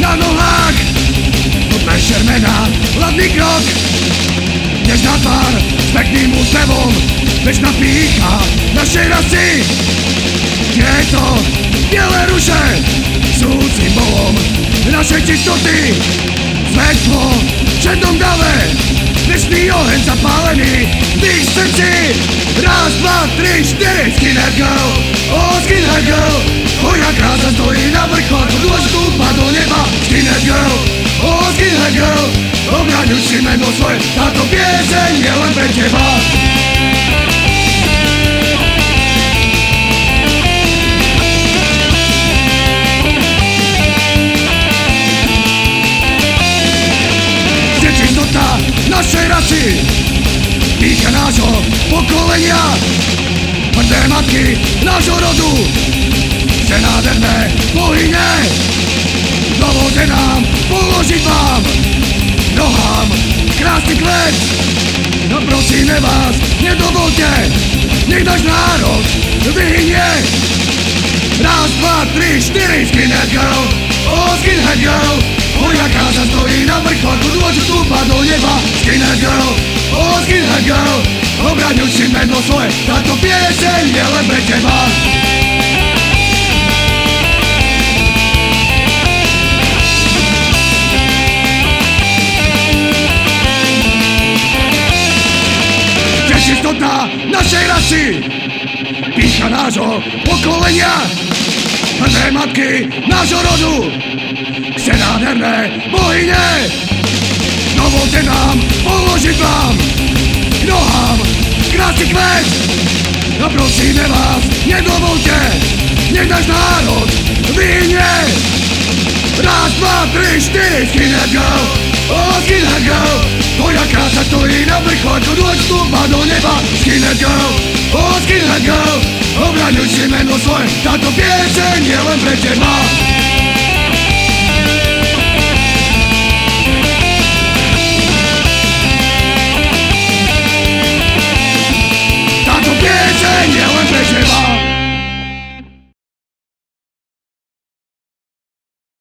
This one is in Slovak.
na nohách. Hodné šermena, hladný krok. Než na tvár s pekným úsmevom. Bežná pícha našej rasy Je to biele ruše sú symbolom našej čistoty. Svetlo v čendom dave Večný oheň zapálený. V ich srdci Raz, dva, tri, štyri Skinhead girl, oh skinhead girl. Moja krása stojí na Si meno svoje Táto pieseň je len pre teba. Kde čistota našej rasy Dýcha nášho pokolenia. Tvrdé matky nášho rodu Ste nádherné bohyne. Dovolte nám položiť vám krásny kvet No prosíme vás, nedovolte! Nech náš národ vyhynie! Raz, dva, tri, štyri, skinhead girl! Oh, skinhead girl! Moja krása stojí na vrcholku Dôču stúpa do neba! Skinhead girl! Oh, skinhead girl! Obraňuj si meno svoje Táto pieseň je Čistota našej rasy Pícha nášho pokolenia Tvrdé matky nášho rodu. Ste nádherné bohyne. Dovolte nám položiť vám K nohám krásny kvet. No prosíme vás, nedovolte Nech náš národ vyhne Raz, dva, tri, štyri, skinhead girl krása stojí na vrcholku Dôď stúpa do neba. Skinhead girl Oh, skinhead girl. Obraňuj si meno svoje Táto pieseň je len pre teba